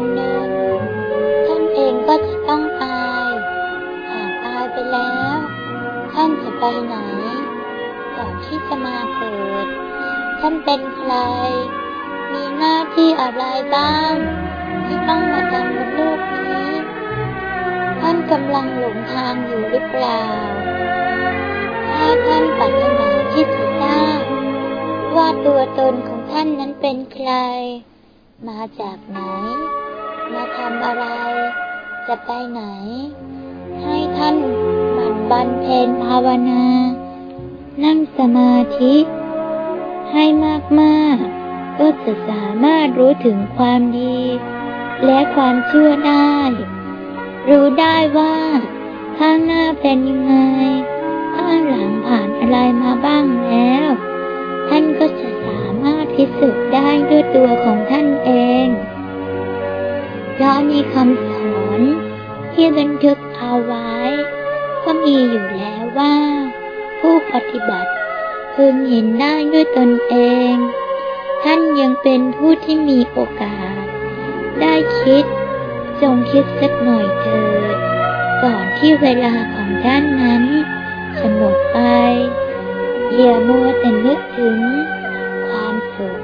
วันหนึ่งท่านเองก็จะต้องตาย หากตายไปแล้ว ท่านจะไปไหน ก่อนที่จะมาเกิด ท่านเป็นใคร มีหน้าที่อะไรบ้าง ที่ต้องมาทำบนโลกนี้ ท่านกำลังหลงทางอยู่หรือเปล่า ถ้าท่านปรารถนาที่จะทราบว่าตัวตนของท่านนั้นเป็นใคร มาจากไหน มาทำอะไร จะไปไหน ให้ท่านหมั่นบันเพนภาวนา นั่งสมาธิ ให้มากๆ ก็จะสามารถรู้ถึงความดี และความเชื่อได้ รู้ได้ว่า ข้างหน้าเป็นยังไง ข้างหลังผ่านอะไรมาบ้างแล้ว ท่านก็จะสามารถพิสูจน์ได้ด้วยตัวของท่านเอง ราะมีคำสอนที่บันทึกเอาไว้ ก็มีอยู่แล้วว่า ผู้ปฏิบัติพึงเห็นได้ด้วยตนเอง ท่านยังเป็นผู้ที่มีโอกาส ได้คิด จงคิดสักหน่อยเถิด ก่อนที่เวลาของท่านนั้นจะหมดไปอย่ามัวแต่นึกถึง ความสุข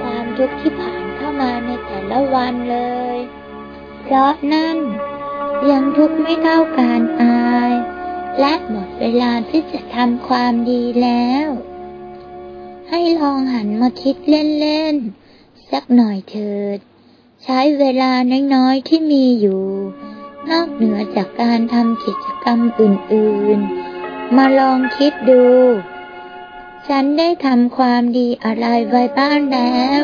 ความทุกข์ที่ผ่านเข้ามาในแต่ละวันเลย เพราะนั่น ยังทุกข์ไม่เท่าการตาย และหมดเวลาที่จะทำความดีแล้ว ให้ลองหันมาคิดเล่นๆ สักหน่อยเถิด ใช้เวลาน้อยๆที่มีอยู่ นอกเหนือจากการทำกิจกรรมอื่นๆ มาลองคิดดู ฉันได้ทำความดีอะไรไว้บ้างแล้ว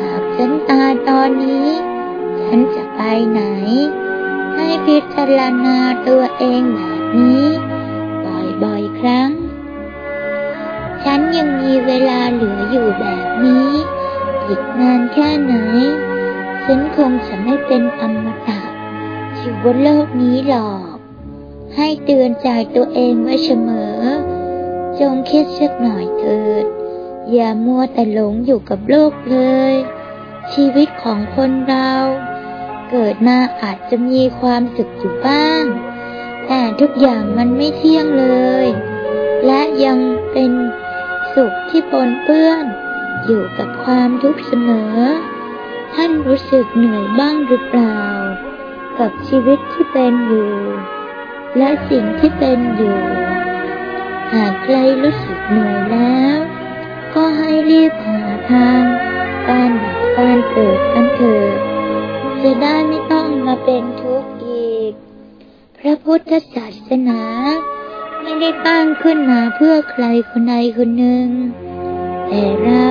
หากฉันตายตอนนี้ ฉันจะ ไปไหน ให้พิจารณาตัวเองแบบนี้ บ่อยๆครั้ง ฉันยังมีเวลาเหลืออยู่แบบนี้ อีกนานแค่ไหน ฉันคงจะไม่เป็นอมตะอยู่บนโลกนี้หรอก ให้เตือนใจตัวเองไว้เสมอ จงคิดสักหน่อยเถิด อย่ามัวแต่หลงอยู่กับโลกเลยชีวิตของคนเรา เกิดมาอาจจะมีความสุขอยู่บ้าง แต่ทุกอย่างมันไม่เที่ยงเลย และยังเป็นสุขที่ปนเปื้อน อยู่กับความทุกข์เสมอ ท่านรู้สึกเหนื่อยบ้างหรือเปล่า กับชีวิตที่เป็นอยู่ และสิ่งที่เป็นอยู่ หากใครรู้สึกเหนื่อยแล้ว ก็ให้รีบหาทางการดับการเกิดกันเถิด จะได้ไม่ต้องมาเป็นทุกข์อีก พระพุทธศาสนา ไม่ได้ตั้งขึ้นมาเพื่อใครคนใดคนหนึ่ง แต่เรา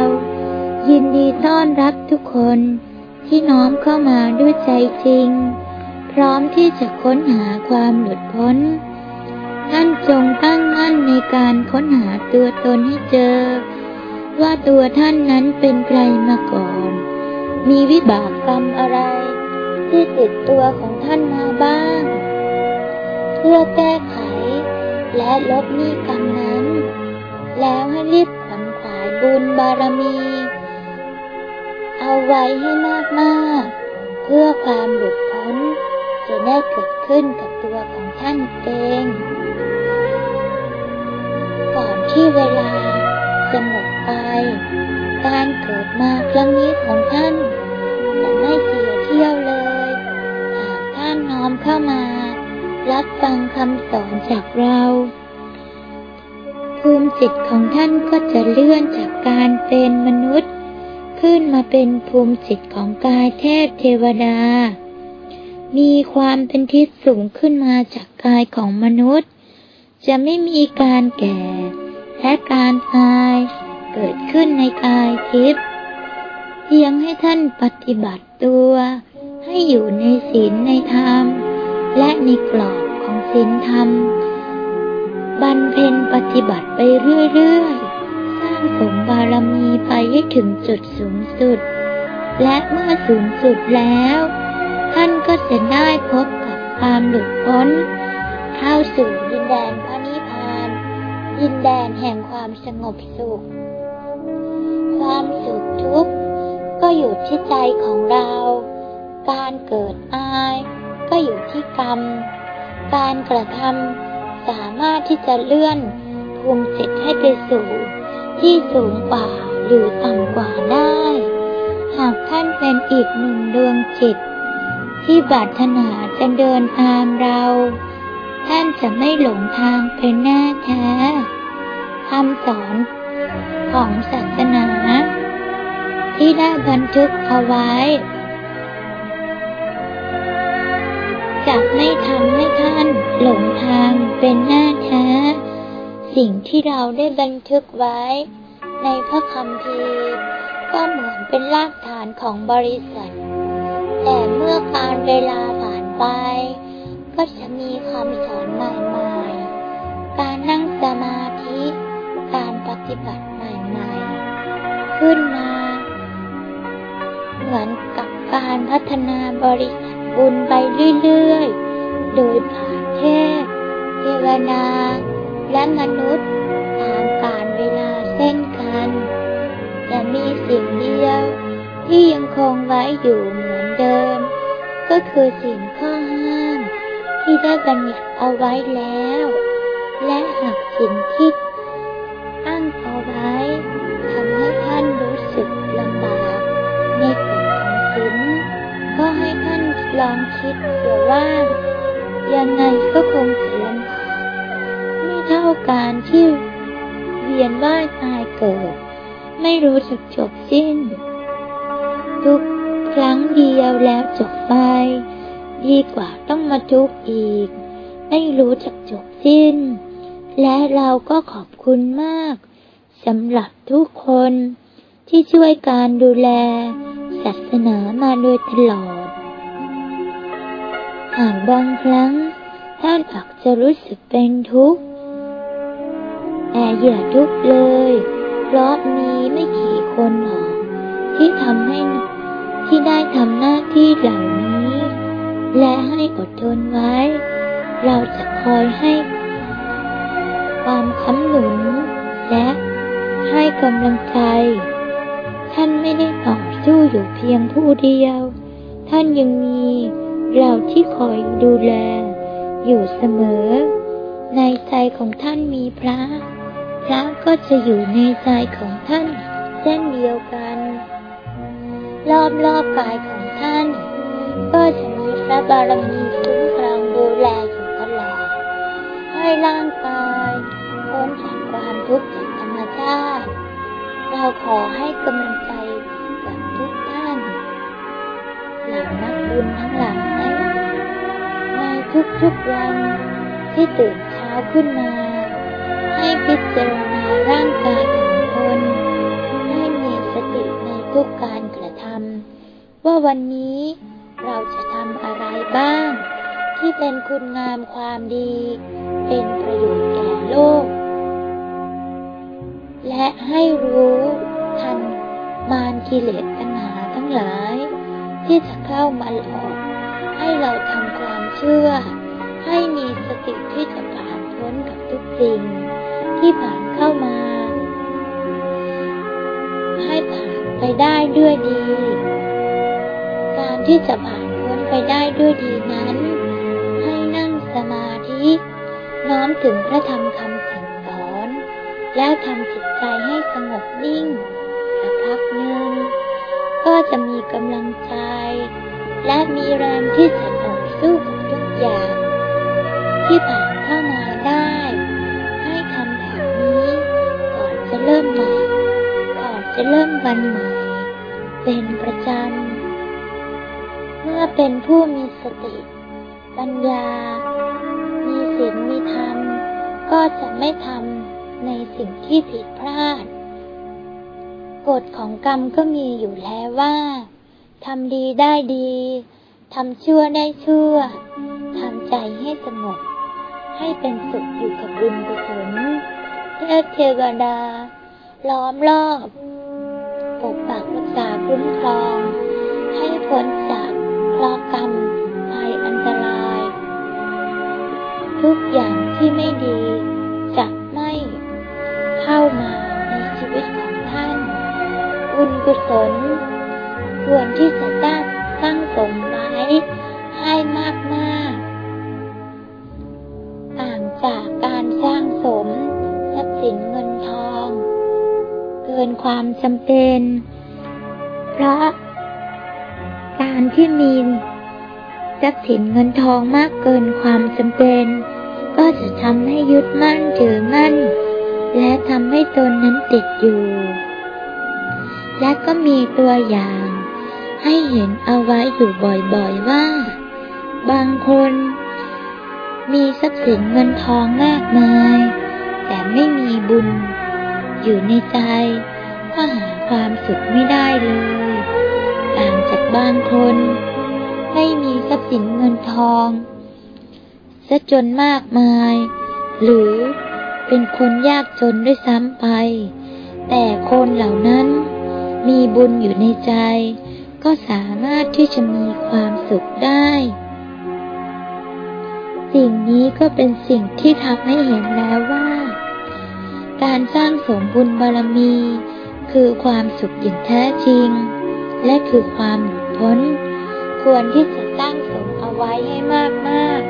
ยินดีต้อนรับทุกคนที่น้อมเข้ามาด้วยใจจริง พร้อมที่จะค้นหาความหลุดพ้นท่านจงตั้งมั่นในการค้นหาตัวตนให้เจอ ว่าตัวท่านนั้นเป็นใครมาก่อน มีวิบากกรรมอะไร ที่ติดตัวของท่านมาบ้าง เพื่อแก้ไขและลบหนี้กรรมนั้น แล้วให้รีบขวนขวายบุญบารมี เอาไว้ให้มากๆ เพื่อความหลุดพ้น จะได้เกิดขึ้นกับตัวของท่านเอง ก่อนที่เวลาจะหมดไป การเกิดมาครั้งนี้ของท่านจะไม่เสียเที่ยวเลย น้อมเข้ามา รับฟังคำสอนจากเรา ภูมิจิตของท่านก็จะเลื่อนจากการเป็นมนุษย์ ขึ้นมาเป็นภูมิจิตของกายเทพเทวดา มีความเป็นทิศสูงขึ้นมาจากกายของมนุษย์ จะไม่มีการแก่ และการตายเกิดขึ้นในกายทิพย์เพียงให้ท่านปฏิบัติตัว ให้อยู่ในศีลในธรรม และในกรอบของศีลธรรมบรรเพ็ญปฏิบัติไปเรื่อยๆ สร้างสมบารมีไปให้ถึงจุดสูงสุด และเมื่อสูงสุดแล้ว ท่านก็จะได้พบกับความหลุดพ้น เข้าสู่ดินแดนพระนิพพาน ดินแดนแห่งความสงบสุข ความสุขทุกข์ก็อยู่ที่ใจของเรา การเกิดอาย ก็อยู่ที่กรรม การกระทำสามารถที่จะเลื่อนภูมิจิตให้ไปสู่ ที่สูงกว่าหรือต่ำกว่าได้ หากท่านเป็นอีกหนึ่งดวงจิต ที่บาถนาจะเดินตามเรา ท่านจะไม่หลงทางเป็นแน่แท้คำสอนของศาสนา ที่ได้บันทึกเอาไว้ จะไม่ทำให้ท่านหลงทางเป็นแน่แท้สิ่งที่เราได้บันทึกไว้ ในพระคำพีร์ก็เหมือนเป็นรากฐานของบริษัท แต่เมื่อการเวลาผ่านไป ก็จะมีคำสอนใหม่ๆ การนั่งสมาธิ การปฏิบัติใหม่ๆ ขึ้นมา เหมือนกับการพัฒนาบริษัท บุญไปเรื่อยๆ โดยผ่านเทพเทวนา และมนุษย์ตามการเวลาเส้นกันจะมีสิ่งเดียวที่ยังคงไว้อยู่เหมือนเดิม ก็คือสิ่งข้อห้ามที่ได้บัญญัติเอาไว้แล้ว และหากสิ่งที่ตั้งเอาไว้ ลองคิดเสียว่า ยังไงก็คงจะลำบากไม่เท่าการที่เวียนว่ายตายเกิด ไม่รู้จักจบสิ้น ทุกครั้งเดียวแล้วจบไป ดีกว่าต้องมาทุกข์อีก ไม่รู้จักจบสิ้น และเราก็ขอบคุณมากสำหรับทุกคนที่ช่วยการดูแล ศาสนามาโดยตลอด หากบางครั้งท่านอาจจะรู้สึกเป็นทุกข์แต่อย่าทุกข์เลย เพราะมีไม่กี่คนหรอกที่ทำให้ที่ได้ทำหน้าที่เหล่านี้ และให้อดทนไว้ เราจะคอยให้ ความค้ำหนุน และให้กำลังใจ ท่านไม่ได้ต่อสู้อยู่เพียงผู้เดียว ท่านยังมี เราที่คอยดูแล อยู่เสมอ ในใจของท่านมีพระ พระก็จะอยู่ในใจของท่านเช่นเดียวกัน รอบรอบกายของท่าน ก็จะมีพระบารมีคุ้มครองดูแลอยู่ตลอด ให้ร่างกายพ้นจากความทุกข์จากธรรมชาติ เราขอให้กำลังใจกับทุกท่าน เหล่านักบุญทั้งหลาย ทุกๆวันที่ตื่นเช้าขึ้นมา ให้พิจารณาร่างกายของตนให้มีสติในทุกการกระทำว่าวันนี้เราจะทำอะไรบ้าง ที่เป็นคุณงามความดี เป็นประโยชน์แก่โลก และให้รู้ทันมารกิเลสปัญหาทั้งหลาย ที่จะเข้ามาหลอกให้เราทำค เชื่อ ให้มีสติที่จะผ่านพ้นกับทุกสิ่ง ที่ผ่านเข้ามา ให้ผ่านไปได้ด้วยดี การที่จะผ่านพ้นไปได้ด้วยดีนั้น ให้นั่งสมาธิน้อมถึงพระธรรมคำสั่งสอน แล้วทำจิตใจให้สงบนิ่งสักพักหนึ่งก็จะมีกำลังใจ และมีแรงที่จะต่อสู้กับ อย่าง ที่ผ่านเข้ามาได้ ให้ทำแบบนี้ ก่อนจะเริ่มใหม่ ก่อนจะเริ่มวันใหม่ เป็นประจำ เมื่อเป็นผู้มีสติ ปัญญา มีศีลมีธรรม ก็จะไม่ทำในสิ่งที่ผิดพลาด กฎของกรรมก็มีอยู่แล้วว่าทำดีได้ดี ทำชั่วได้ชั่ว ใจให้สงบ ให้เป็นสุขอยู่กับบุญกุศลเทพเทวดา ล้อมรอบ ปกปักรักษาคุ้มครอง ให้พ้นจากเคราะกรรมภัยอันตราย ทุกอย่างที่ไม่ดีจะไม่เข้ามาในชีวิตของท่าน บุญกุศลควรที่จะสร้ ความจำเป็น เพราะการที่มีทรัพย์สินเงินทองมากเกินความจำเป็น ก็จะทำให้ยึดมั่นถือมั่น และทำให้ตนนั้นติดอยู่ และก็มีตัวอย่าง ให้เห็นเอาไว้อยู่บ่อยๆว่า บางคนมีทรัพย์สินเงินทองมากมาย แต่ไม่มีบุญ อยู่ในใจ ก็หาความสุขไม่ได้เลย ต่างจากบางคนไม่มีทรัพย์สินเงินทองซะจนมากมาย หรือเป็นคนยากจนด้วยซ้ำไป แต่คนเหล่านั้นมีบุญอยู่ในใจ ก็สามารถที่จะมีความสุขได้ สิ่งนี้ก็เป็นสิ่งที่ทำให้เห็นแล้วว่า การสร้างสมบุญบารมี คือความสุขอย่างแท้จริง และคือความหลุดพ้น ควรที่จะสร้างสมเอาไว้ให้มากมาก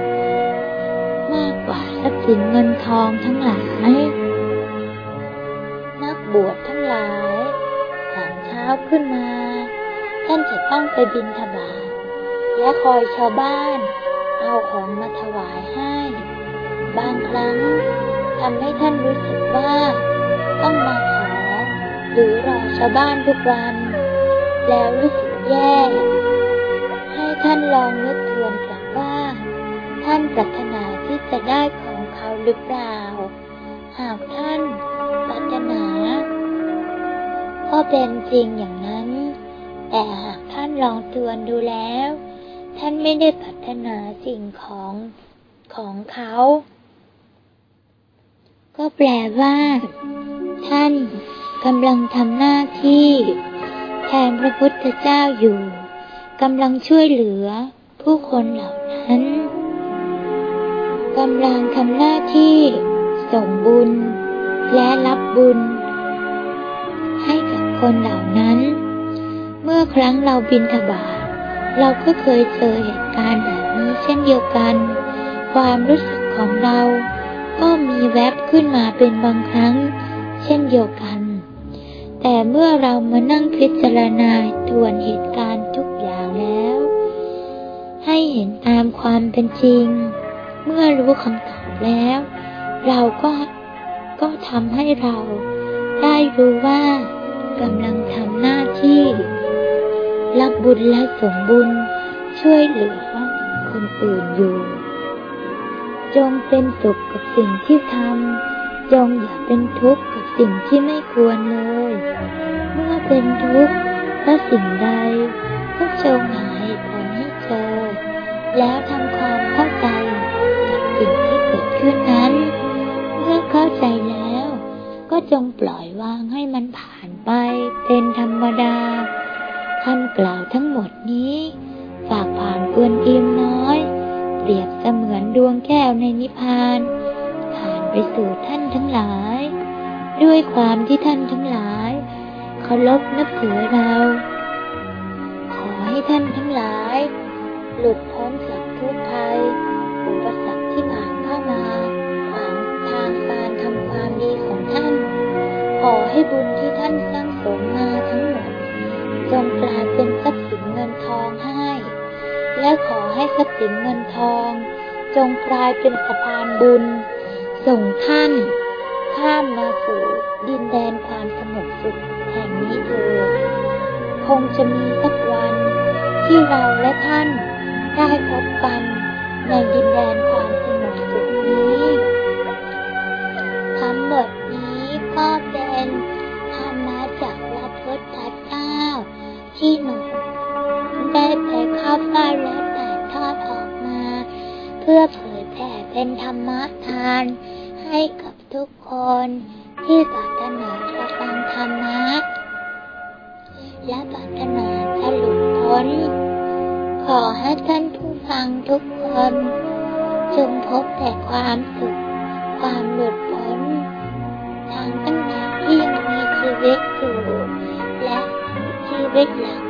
มากกว่าทรัพย์สินเงินทองทั้งหลาย นักบวชทั้งหลายหลังเช้าขึ้นมา ท่านจะต้องไปบินทบาทและคอยชาวบ้าน เอาของมาถวายให้ บางครั้งทำให้ท่านรู้สึกว่าต้องมา หรือรอชาวบ้านทุกวัน แล้วรู้สึกแย่ ให้ท่านลองนึกทวนกลับว่า ท่านปรารถนาที่จะได้ของเขาหรือเปล่า หากท่านปรารถนาก็เป็นจริงอย่างนั้น แต่หากท่านลองทวนดูแล้ว ท่านไม่ได้ปรารถนาสิ่งของของเขา ก็แปลว่า ท่าน กำลังทำหน้าที่ แทนพระพุทธเจ้าอยู่กำลังช่วยเหลือผู้คนเหล่านั้นกำลังทำหน้าที่ส่งบุญ และรับบุญ ให้กับคนเหล่านั้น เมื่อครั้งเราบินทบาทเราก็เคยเจอเหตุการณ์แบบนี้เช่นเดียวกัน ความรู้สึกของเราก็มีแวบขึ้นมาเป็นบางครั้ง เช่นเดียวกัน แต่เมื่อเรามานั่งพิจารณาทวนเหตุการณ์ทุกอย่างแล้ว ให้เห็นตามความเป็นจริง เมื่อรู้คำตอบแล้ว เราก็ก็ทำให้เราได้รู้ว่ากำลังทำหน้าที่ รับบุญและสมบุญช่วยเหลือคนอื่นอยู่ จงเป็นสุขกับสิ่งที่ทำ จงอย่าเป็นทุกข์กับสิ่งที่ไม่ควรเลย เมื่อเป็นทุกข์เพราะสิ่งใดก็จงหาเหตุผลให้เจอ แล้วทำความเข้าใจกับสิ่งที่เกิดขึ้นนั้น เมื่อเข้าใจแล้ว ก็จงปล่อยวางให้มันผ่านไปเป็นธรรมดาคำกล่าวทั้งหมดนี้ ฝากผ่านเปื้อนอิมน้อย เปรียบเสมือนดวงแก้วในนิพพาน ผ่านไปสู่ท่าน ทั้งหลาย ด้วยความที่ท่านทั้งหลายเคารพนับถือเรา ขอให้ท่านทั้งหลาย หลุดพ้นจากทุกภัยอุปสรรคที่ผ่านเข้ามาขวางทางการทำความดีของท่าน ขอให้บุญที่ท่านสร้างสมมาทั้งหมดจงกลายเป็นทรัพย์สินเงินทองให้ และขอให้ทรัพย์สินเงินทอง จงกลายเป็นสะพานบุญ ส่งท่าน ข้ามมาสู่ดินแดนความสงบสุขแห่งนี้เถิดคงจะมีสักวันที่เราและท่านได้พบกันในดินแดนความสงบสุขนี้ทั้งหมดนี้ก็เป็นธรรมะจากพระพุทธเจ้าที่หนูได้ไปเข้าฟ้าและถ่ายทอดออกมา เพื่อเผยแผ่เป็นธรรมะทานให้กับ ทุกคนที่ปรารถนาจะฟังธรรมะ และปรารถนาจะหลุดพ้น ขอให้ท่านผู้ฟังทุกคน จงพบแต่ความสุข ความหลุดพ้นทางตั้งแต่ที่ยังมีชีวิตอยู่และชีวิตหลัง